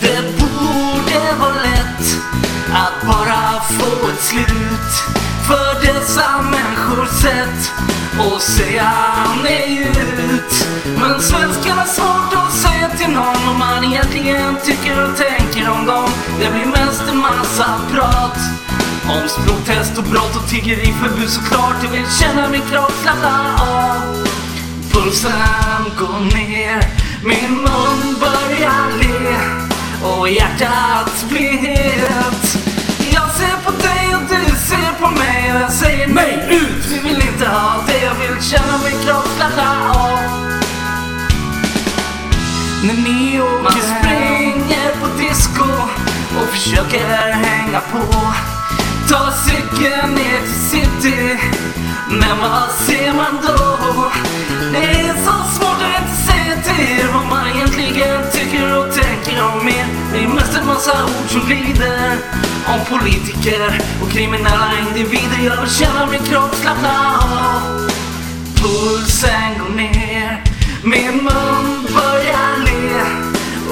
Det borde vara lätt att bara få ett slut för dessa människors sätt att säga nej ut. Men svenskarna svårt att säga till någon om man egentligen tycker och tänker om dem. Det blir mest en massa prat om språktest och brott och tiggeriförbud såklart. Jag vill känna min kropp slappna av. Pulsen går ner, min mun börjar le och hjärtat blir het. Jag ser på dig och du ser på mig och jag säger nej ut. Vi vill inte ha det, jag vill känna min kropp slappna av. När ni åker springer på disco och försöker hänga på. Ta cykeln ner till city, men vad ser man då? Det är så svårt att inte säga till vad man egentligen tycker och tänker om er. Det är mest en massa ord som glider om politiker och kriminella individer. Jag vill känna min kropp slappna av. Pulsen går ner, min mun börjar le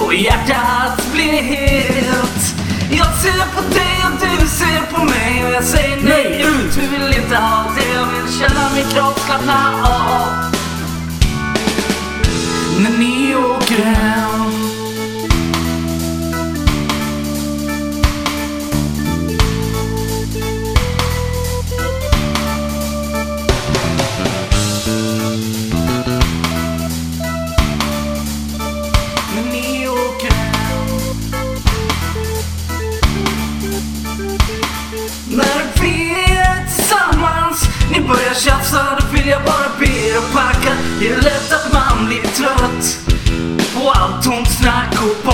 och hjärtat blir helt. Jag ser på dig och du ser på mig och jag säger nej ut. Vi vill inte ha det, jag vill känna min kropp slappna av. När ni åker hem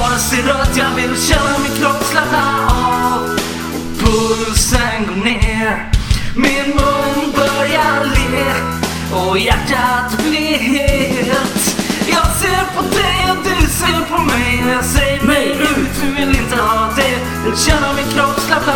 bara ser rött Jag vill känna min kropp slappna av. Pulsen går ner Min mun börjar le Och hjärtat blir helt Jag ser på dig och du ser på mig jag säger nej ut, du vill inte ha det. Vill känna min kropp slappna